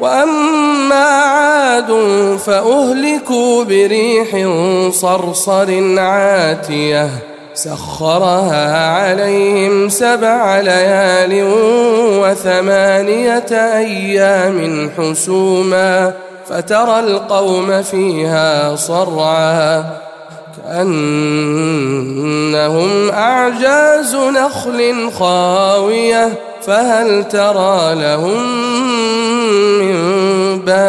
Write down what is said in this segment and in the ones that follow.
وأما عاد فأهلكوا بريح صرصر عاتية سخرها عليهم سبع ليال وثمانية أيام حسوما فترى القوم فيها صرعا كأنهم أعجاز نخل خاوية فهل ترى لهم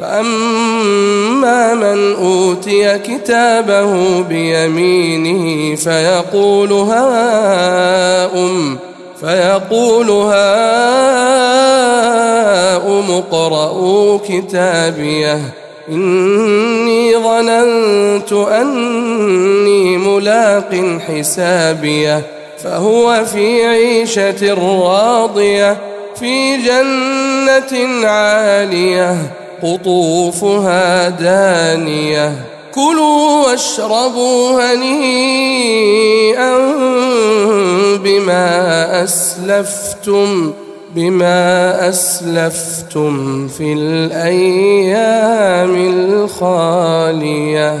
فأما من أوتي كتابه بيمينه فيقول هاؤم فيقول هاؤم اقرءوا كتابيه. إني ظننت أني ملاق حسابيه. فهو في عيشة راضية في جنة عالية. قطوفها دانية. كلوا واشربوا هنيئا بما أسلفتم بما أسلفتم في الأيام الخالية.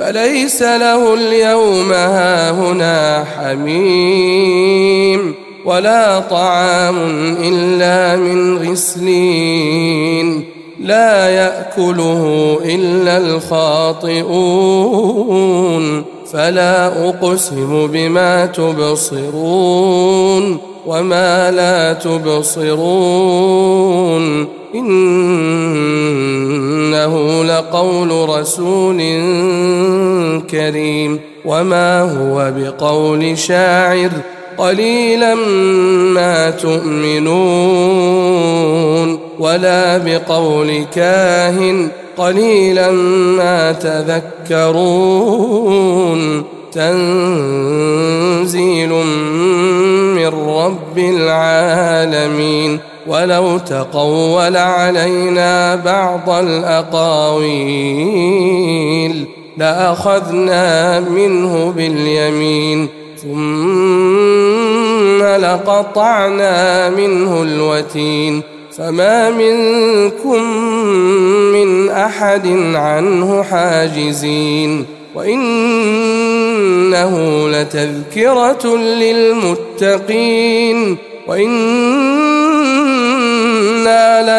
فليس له اليوم هاهنا حميم ولا طعام إلا من غسلين لا يأكله إلا الخاطئون فلا أقسم بما تبصرون وما لا تبصرون إنه لقول رسول كريم وما هو بقول شاعر قليلا ما تؤمنون ولا بقول كاهن قليلا ما تذكرون ولو تقول علينا بعض الأقاويل لأخذنا منه باليمين ثم لقطعنا منه الوتين. فما منكم من أحد عنه حاجزين. وإنه لتذكرة للمتقين. وأنا